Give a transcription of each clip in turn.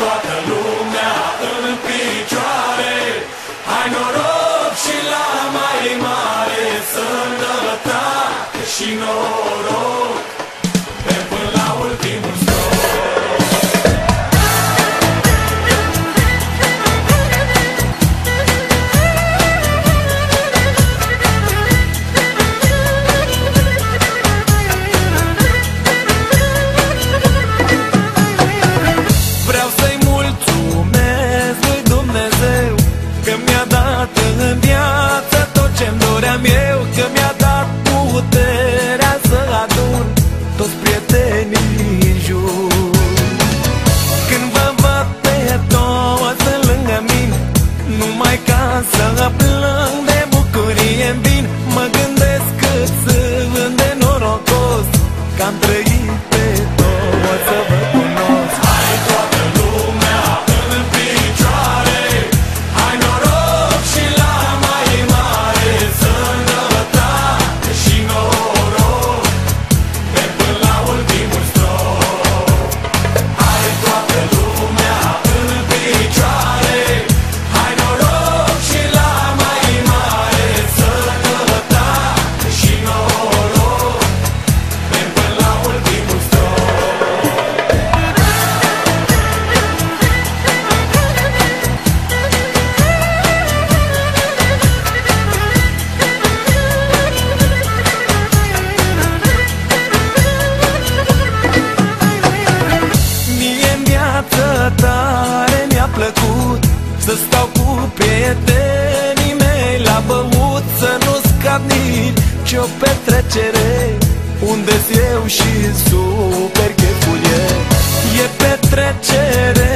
toată lumea în picioare. Hai noroc și la mai mare sănătate și noroc Că plâng de bucurie în din Mă gândesc cât sunt de norocos. Că am trăit Să stau cu prietenii mei La băut să nu scap nici o petrecere unde eu și super cheful e. E petrecere,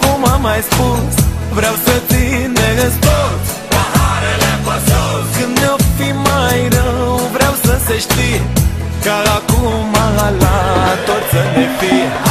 cum am mai spus Vreau să țineți toți paharele pe sus Când ne-o fi mai rău, vreau să se știe Ca acum la tot să ne fie